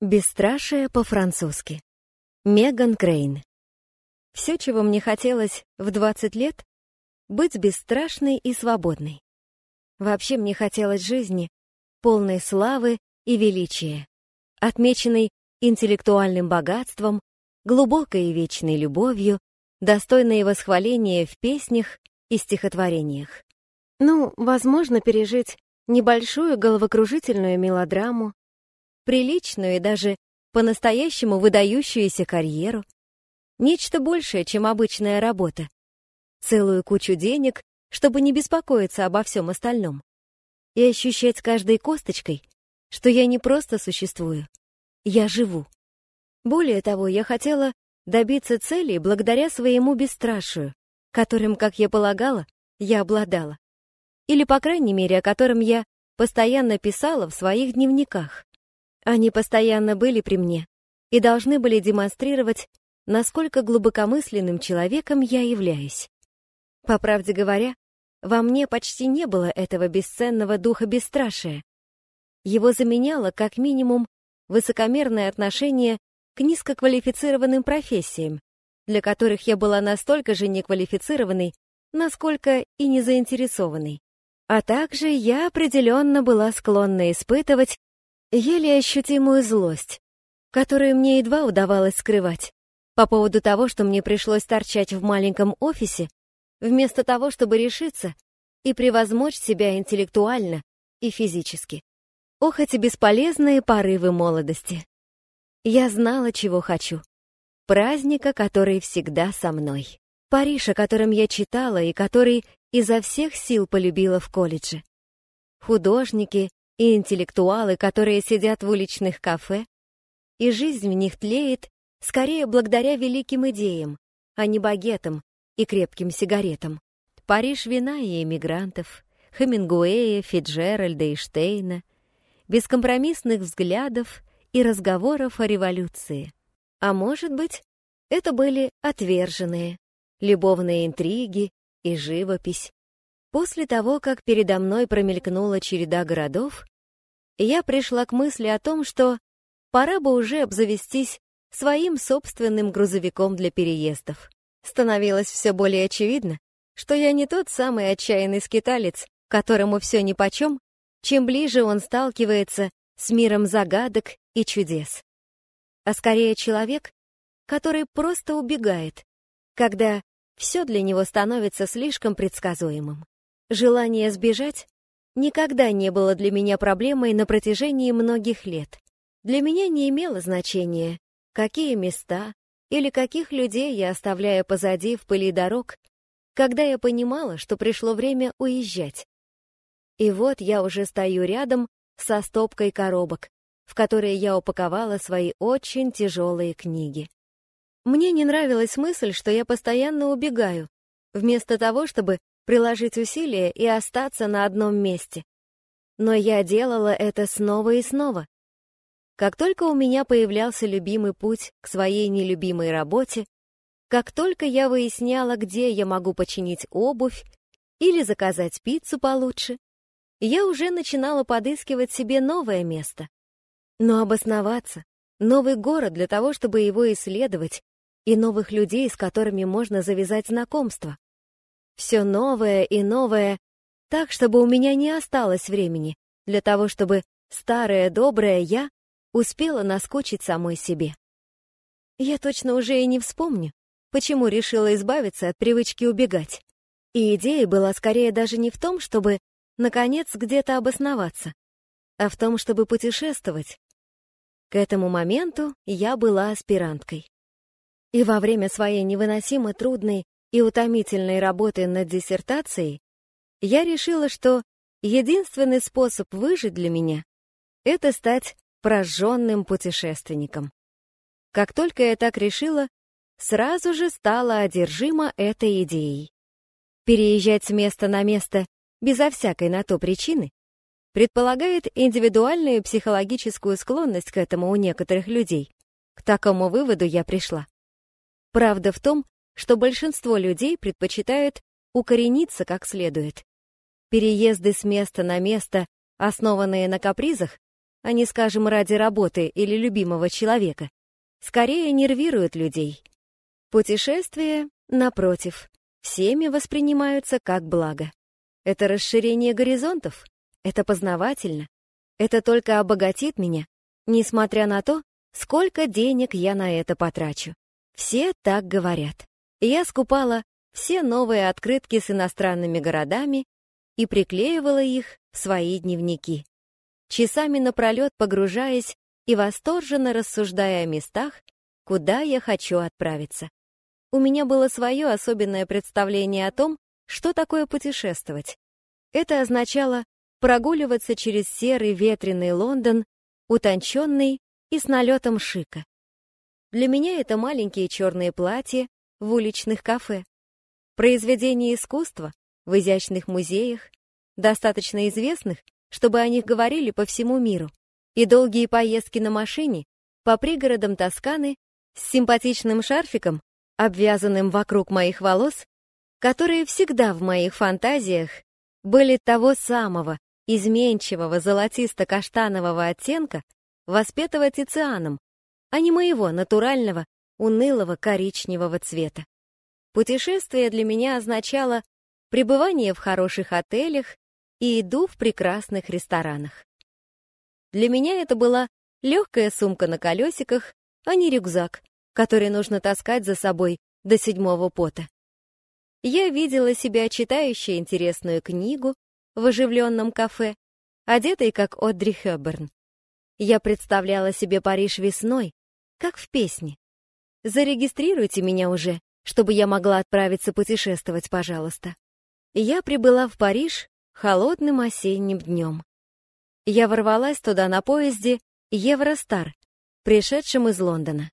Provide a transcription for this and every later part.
Бесстрашие по-французски. Меган Крейн. Все, чего мне хотелось в 20 лет, быть бесстрашной и свободной. Вообще мне хотелось жизни, полной славы и величия, отмеченной интеллектуальным богатством, глубокой и вечной любовью, достойной восхваления в песнях и стихотворениях. Ну, возможно, пережить небольшую головокружительную мелодраму, приличную и даже по-настоящему выдающуюся карьеру, нечто большее, чем обычная работа, целую кучу денег, чтобы не беспокоиться обо всем остальном, и ощущать каждой косточкой, что я не просто существую, я живу. Более того, я хотела добиться целей благодаря своему бесстрашию, которым, как я полагала, я обладала. Или, по крайней мере, о котором я постоянно писала в своих дневниках. Они постоянно были при мне и должны были демонстрировать, насколько глубокомысленным человеком я являюсь. По правде говоря, во мне почти не было этого бесценного духа бесстрашия. Его заменяло, как минимум, высокомерное отношение к низкоквалифицированным профессиям, для которых я была настолько же неквалифицированной, насколько и не заинтересованной. А также я определенно была склонна испытывать еле ощутимую злость, которую мне едва удавалось скрывать, по поводу того, что мне пришлось торчать в маленьком офисе, вместо того, чтобы решиться и превозмочь себя интеллектуально и физически. Ох, эти бесполезные порывы молодости. Я знала, чего хочу. Праздника, который всегда со мной. Париж, о котором я читала и который изо всех сил полюбила в колледже. Художники и интеллектуалы, которые сидят в уличных кафе, и жизнь в них тлеет скорее благодаря великим идеям, а не багетам и крепким сигаретам. Париж вина и эмигрантов, Хемингуэя, Фиджеральда и Штейна, бескомпромиссных взглядов и разговоров о революции. А может быть, это были отверженные, любовные интриги и живопись, После того, как передо мной промелькнула череда городов, я пришла к мысли о том, что пора бы уже обзавестись своим собственным грузовиком для переездов. Становилось все более очевидно, что я не тот самый отчаянный скиталец, которому все нипочем, чем ближе он сталкивается с миром загадок и чудес. А скорее человек, который просто убегает, когда все для него становится слишком предсказуемым. Желание сбежать никогда не было для меня проблемой на протяжении многих лет. Для меня не имело значения, какие места или каких людей я оставляю позади в пыли дорог, когда я понимала, что пришло время уезжать. И вот я уже стою рядом со стопкой коробок, в которые я упаковала свои очень тяжелые книги. Мне не нравилась мысль, что я постоянно убегаю, вместо того, чтобы приложить усилия и остаться на одном месте. Но я делала это снова и снова. Как только у меня появлялся любимый путь к своей нелюбимой работе, как только я выясняла, где я могу починить обувь или заказать пиццу получше, я уже начинала подыскивать себе новое место. Но обосноваться, новый город для того, чтобы его исследовать, и новых людей, с которыми можно завязать знакомство все новое и новое, так, чтобы у меня не осталось времени для того, чтобы старое доброе я успела наскочить самой себе. Я точно уже и не вспомню, почему решила избавиться от привычки убегать. И идея была скорее даже не в том, чтобы, наконец, где-то обосноваться, а в том, чтобы путешествовать. К этому моменту я была аспиранткой. И во время своей невыносимо трудной и утомительной работы над диссертацией, я решила, что единственный способ выжить для меня — это стать прожженным путешественником. Как только я так решила, сразу же стала одержима этой идеей. Переезжать с места на место безо всякой на то причины предполагает индивидуальную психологическую склонность к этому у некоторых людей. К такому выводу я пришла. Правда в том, что большинство людей предпочитают укорениться как следует. Переезды с места на место, основанные на капризах, а не, скажем, ради работы или любимого человека, скорее нервируют людей. Путешествия, напротив, всеми воспринимаются как благо. Это расширение горизонтов, это познавательно, это только обогатит меня, несмотря на то, сколько денег я на это потрачу. Все так говорят. Я скупала все новые открытки с иностранными городами и приклеивала их в свои дневники. Часами напролет погружаясь и восторженно рассуждая о местах, куда я хочу отправиться. У меня было свое особенное представление о том, что такое путешествовать. Это означало прогуливаться через серый ветреный Лондон, утонченный и с налетом шика. Для меня это маленькие черные платья в уличных кафе, произведения искусства в изящных музеях, достаточно известных, чтобы о них говорили по всему миру, и долгие поездки на машине по пригородам Тосканы с симпатичным шарфиком, обвязанным вокруг моих волос, которые всегда в моих фантазиях были того самого изменчивого золотисто-каштанового оттенка, воспетого Тицианом, а не моего натурального, унылого коричневого цвета. Путешествие для меня означало пребывание в хороших отелях и еду в прекрасных ресторанах. Для меня это была легкая сумка на колесиках, а не рюкзак, который нужно таскать за собой до седьмого пота. Я видела себя читающей интересную книгу в оживленном кафе, одетой как Одри Хёберн. Я представляла себе Париж весной, как в песне. Зарегистрируйте меня уже, чтобы я могла отправиться путешествовать, пожалуйста. Я прибыла в Париж холодным осенним днем. Я ворвалась туда на поезде Евростар, пришедшем из Лондона.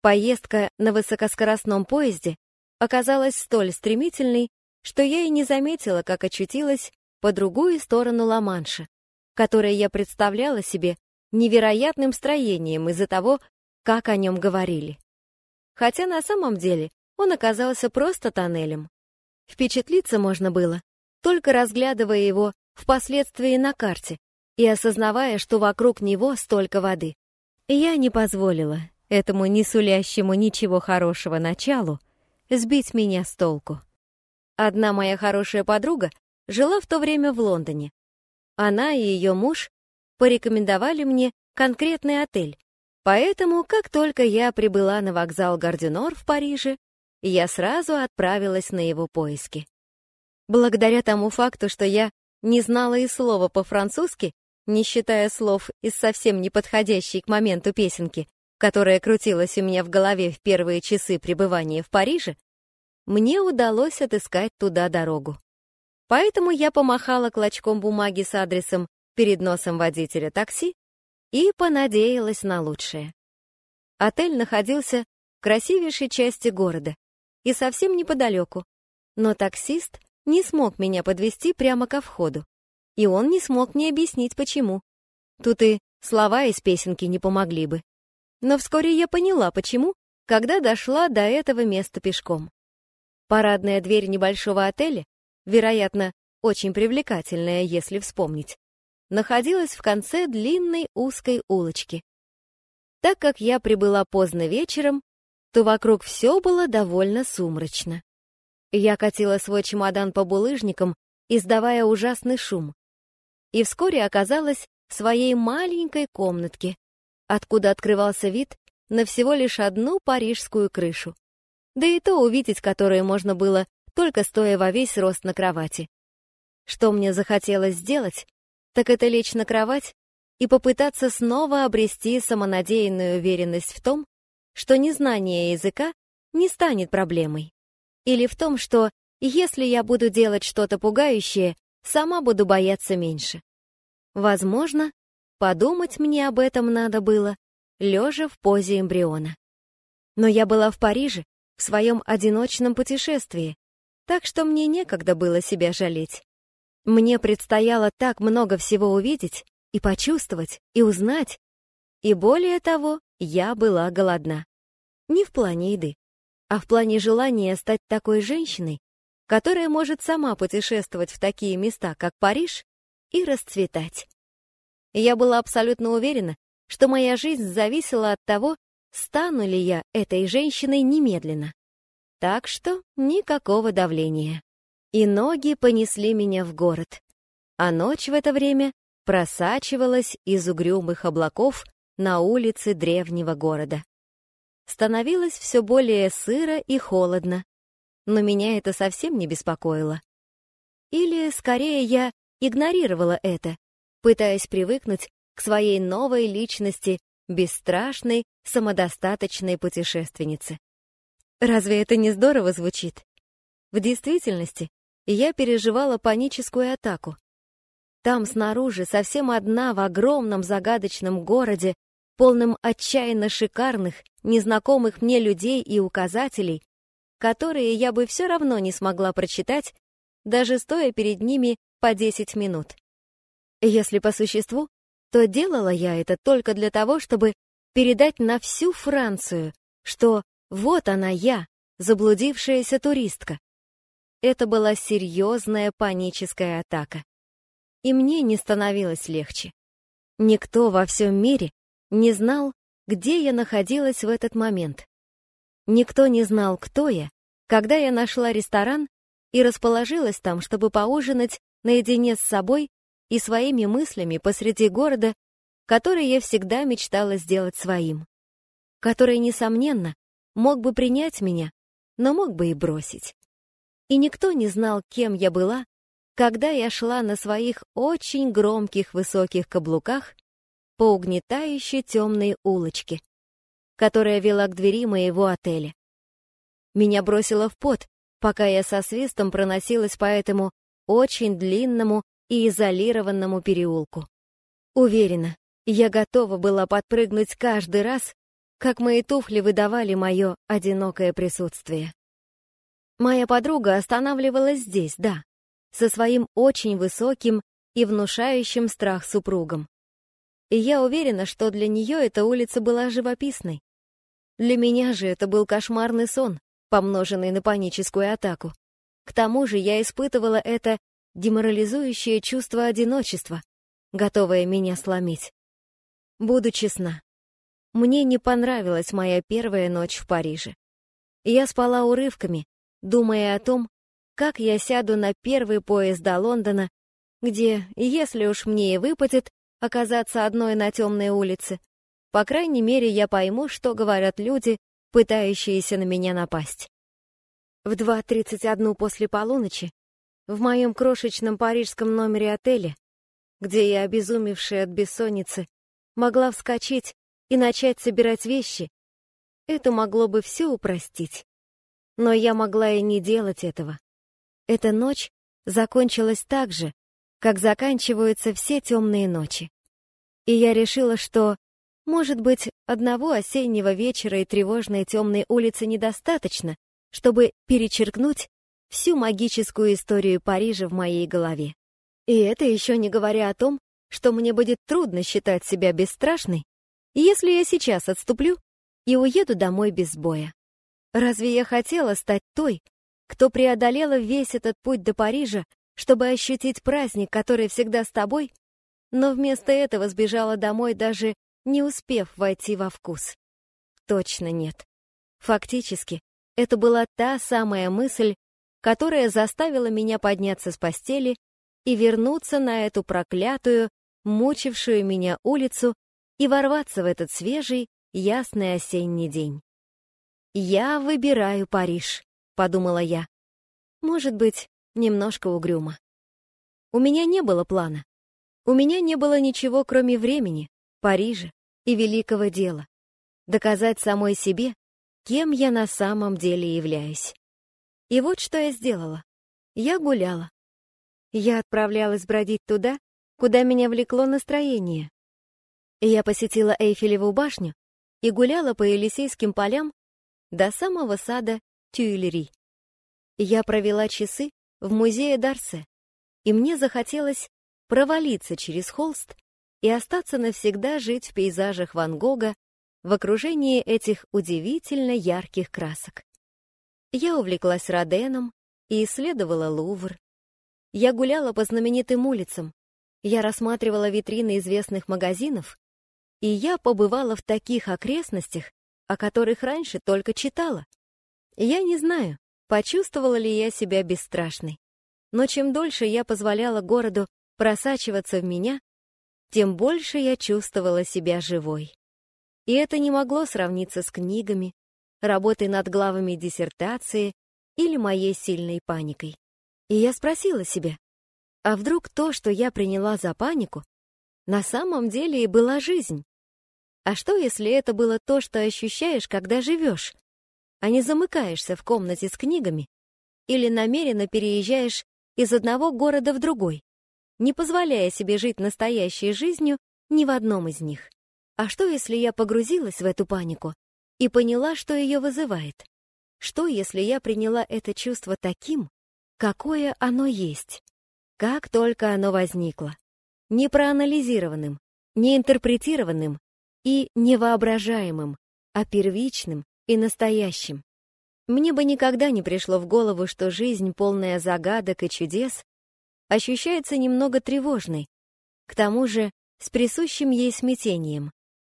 Поездка на высокоскоростном поезде оказалась столь стремительной, что я и не заметила, как очутилась по другую сторону Ла-Манша, которое я представляла себе невероятным строением из-за того, как о нем говорили. Хотя на самом деле он оказался просто тоннелем. Впечатлиться можно было, только разглядывая его впоследствии на карте и осознавая, что вокруг него столько воды. Я не позволила этому не сулящему ничего хорошего началу сбить меня с толку. Одна моя хорошая подруга жила в то время в Лондоне. Она и ее муж порекомендовали мне конкретный отель, поэтому, как только я прибыла на вокзал Гардинор в Париже, я сразу отправилась на его поиски. Благодаря тому факту, что я не знала и слова по-французски, не считая слов из совсем неподходящей к моменту песенки, которая крутилась у меня в голове в первые часы пребывания в Париже, мне удалось отыскать туда дорогу. Поэтому я помахала клочком бумаги с адресом перед носом водителя такси и понадеялась на лучшее. Отель находился в красивейшей части города и совсем неподалеку, но таксист не смог меня подвести прямо ко входу. И он не смог мне объяснить, почему. Тут и слова из песенки не помогли бы. Но вскоре я поняла, почему, когда дошла до этого места пешком. Парадная дверь небольшого отеля, вероятно, очень привлекательная, если вспомнить, находилась в конце длинной узкой улочки. Так как я прибыла поздно вечером, то вокруг все было довольно сумрачно. Я катила свой чемодан по булыжникам, издавая ужасный шум. И вскоре оказалась в своей маленькой комнатке, откуда открывался вид на всего лишь одну парижскую крышу. Да и то увидеть которое можно было, только стоя во весь рост на кровати. Что мне захотелось сделать, так это лечь на кровать и попытаться снова обрести самонадеянную уверенность в том, что незнание языка не станет проблемой. Или в том, что если я буду делать что-то пугающее, сама буду бояться меньше. Возможно, подумать мне об этом надо было, лежа в позе эмбриона. Но я была в Париже, в своем одиночном путешествии, так что мне некогда было себя жалеть. Мне предстояло так много всего увидеть и почувствовать, и узнать. И более того, я была голодна. Не в плане еды а в плане желания стать такой женщиной, которая может сама путешествовать в такие места, как Париж, и расцветать. Я была абсолютно уверена, что моя жизнь зависела от того, стану ли я этой женщиной немедленно. Так что никакого давления. И ноги понесли меня в город. А ночь в это время просачивалась из угрюмых облаков на улицы древнего города. Становилось все более сыро и холодно, но меня это совсем не беспокоило. Или, скорее, я игнорировала это, пытаясь привыкнуть к своей новой личности, бесстрашной, самодостаточной путешественнице. Разве это не здорово звучит? В действительности, я переживала паническую атаку. Там снаружи, совсем одна в огромном загадочном городе, полном отчаянно шикарных, незнакомых мне людей и указателей, которые я бы все равно не смогла прочитать, даже стоя перед ними по 10 минут. Если по существу, то делала я это только для того, чтобы передать на всю Францию, что вот она я, заблудившаяся туристка. Это была серьезная паническая атака. И мне не становилось легче. Никто во всем мире не знал, где я находилась в этот момент. Никто не знал, кто я, когда я нашла ресторан и расположилась там, чтобы поужинать наедине с собой и своими мыслями посреди города, который я всегда мечтала сделать своим, который, несомненно, мог бы принять меня, но мог бы и бросить. И никто не знал, кем я была, когда я шла на своих очень громких высоких каблуках по угнетающей темной улочке, которая вела к двери моего отеля. Меня бросило в пот, пока я со свистом проносилась по этому очень длинному и изолированному переулку. Уверена, я готова была подпрыгнуть каждый раз, как мои туфли выдавали мое одинокое присутствие. Моя подруга останавливалась здесь, да, со своим очень высоким и внушающим страх супругом. И я уверена, что для нее эта улица была живописной. Для меня же это был кошмарный сон, помноженный на паническую атаку. К тому же я испытывала это деморализующее чувство одиночества, готовое меня сломить. Буду честна, мне не понравилась моя первая ночь в Париже. Я спала урывками, думая о том, как я сяду на первый поезд до Лондона, где, если уж мне и выпадет оказаться одной на темной улице, по крайней мере, я пойму, что говорят люди, пытающиеся на меня напасть. В 2.31 после полуночи в моем крошечном парижском номере отеля, где я, обезумевшая от бессонницы, могла вскочить и начать собирать вещи, это могло бы все упростить. Но я могла и не делать этого. Эта ночь закончилась так же, как заканчиваются все темные ночи. И я решила, что, может быть, одного осеннего вечера и тревожной темной улицы недостаточно, чтобы перечеркнуть всю магическую историю Парижа в моей голове. И это еще не говоря о том, что мне будет трудно считать себя бесстрашной, если я сейчас отступлю и уеду домой без боя. Разве я хотела стать той, кто преодолела весь этот путь до Парижа, чтобы ощутить праздник, который всегда с тобой, но вместо этого сбежала домой, даже не успев войти во вкус? Точно нет. Фактически, это была та самая мысль, которая заставила меня подняться с постели и вернуться на эту проклятую, мучившую меня улицу и ворваться в этот свежий, ясный осенний день. Я выбираю Париж. — подумала я. Может быть, немножко угрюмо. У меня не было плана. У меня не было ничего, кроме времени, Парижа и великого дела. Доказать самой себе, кем я на самом деле являюсь. И вот что я сделала. Я гуляла. Я отправлялась бродить туда, куда меня влекло настроение. Я посетила Эйфелеву башню и гуляла по Елисейским полям до самого сада Тюильри. Я провела часы в музее Дарсе, и мне захотелось провалиться через холст и остаться навсегда жить в пейзажах Ван Гога в окружении этих удивительно ярких красок. Я увлеклась Роденом и исследовала Лувр. Я гуляла по знаменитым улицам, Я рассматривала витрины известных магазинов, и я побывала в таких окрестностях, о которых раньше только читала. Я не знаю, почувствовала ли я себя бесстрашной. Но чем дольше я позволяла городу просачиваться в меня, тем больше я чувствовала себя живой. И это не могло сравниться с книгами, работой над главами диссертации или моей сильной паникой. И я спросила себя, а вдруг то, что я приняла за панику, на самом деле и была жизнь? А что, если это было то, что ощущаешь, когда живешь, а не замыкаешься в комнате с книгами или намеренно переезжаешь из одного города в другой, не позволяя себе жить настоящей жизнью ни в одном из них? А что, если я погрузилась в эту панику и поняла, что ее вызывает? Что, если я приняла это чувство таким, какое оно есть, как только оно возникло, не проанализированным, не интерпретированным и невоображаемым, а первичным и настоящим? Мне бы никогда не пришло в голову, что жизнь, полная загадок и чудес, ощущается немного тревожной, к тому же с присущим ей смятением,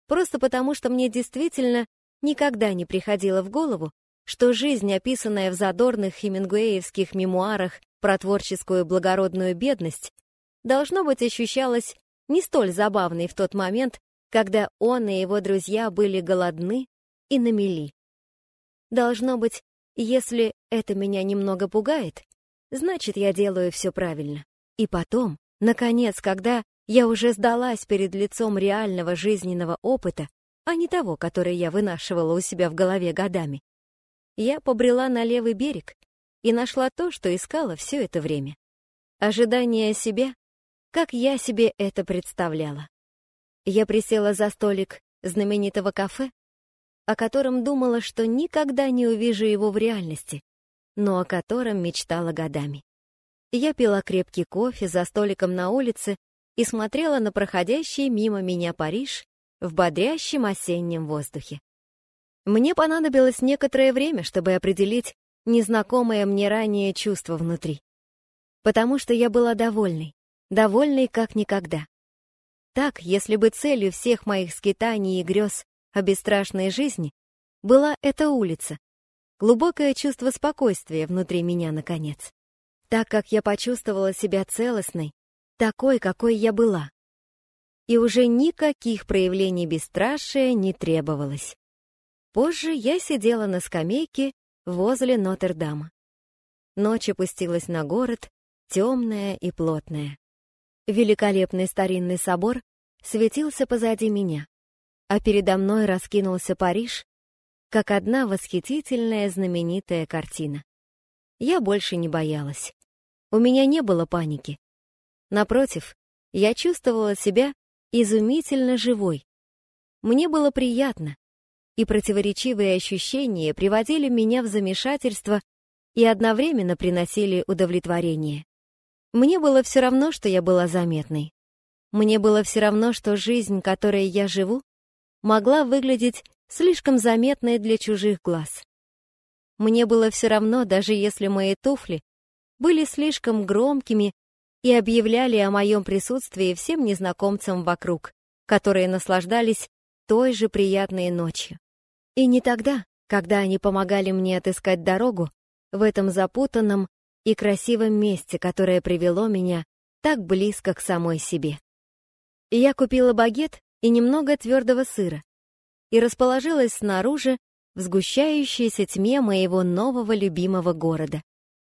Просто потому, что мне действительно никогда не приходило в голову, что жизнь, описанная в задорных хемингуэевских мемуарах про творческую благородную бедность, должно быть ощущалась не столь забавной в тот момент, когда он и его друзья были голодны и на мели. Должно быть, если это меня немного пугает, значит, я делаю все правильно. И потом, наконец, когда я уже сдалась перед лицом реального жизненного опыта, а не того, который я вынашивала у себя в голове годами. Я побрела на левый берег и нашла то, что искала все это время. Ожидание себя, как я себе это представляла. Я присела за столик знаменитого кафе, о котором думала, что никогда не увижу его в реальности, но о котором мечтала годами. Я пила крепкий кофе за столиком на улице и смотрела на проходящий мимо меня Париж в бодрящем осеннем воздухе. Мне понадобилось некоторое время, чтобы определить незнакомое мне ранее чувство внутри. Потому что я была довольной, довольной как никогда. Так, если бы целью всех моих скитаний и грез о бесстрашной жизни была эта улица, глубокое чувство спокойствия внутри меня, наконец. Так как я почувствовала себя целостной, такой, какой я была. И уже никаких проявлений бесстрашия не требовалось. Позже я сидела на скамейке возле Нотр-Дама. Ночь опустилась на город, темная и плотная. Великолепный старинный собор светился позади меня, а передо мной раскинулся Париж, как одна восхитительная знаменитая картина. Я больше не боялась. У меня не было паники. Напротив, я чувствовала себя изумительно живой. Мне было приятно, и противоречивые ощущения приводили меня в замешательство и одновременно приносили удовлетворение. Мне было все равно, что я была заметной. Мне было все равно, что жизнь, которой я живу, могла выглядеть слишком заметной для чужих глаз. Мне было все равно, даже если мои туфли были слишком громкими и объявляли о моем присутствии всем незнакомцам вокруг, которые наслаждались той же приятной ночью. И не тогда, когда они помогали мне отыскать дорогу в этом запутанном и красивом месте, которое привело меня так близко к самой себе. Я купила багет и немного твердого сыра и расположилась снаружи в сгущающейся тьме моего нового любимого города,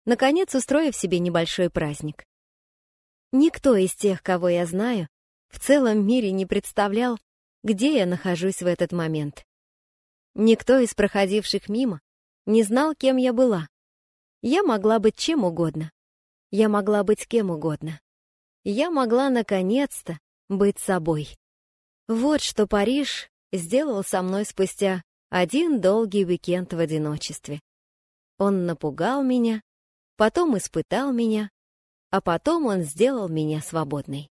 наконец устроив себе небольшой праздник. Никто из тех, кого я знаю, в целом мире не представлял, где я нахожусь в этот момент. Никто из проходивших мимо не знал, кем я была. Я могла быть чем угодно. Я могла быть кем угодно. Я могла, наконец-то, быть собой. Вот что Париж сделал со мной спустя один долгий уикенд в одиночестве. Он напугал меня, потом испытал меня, а потом он сделал меня свободной.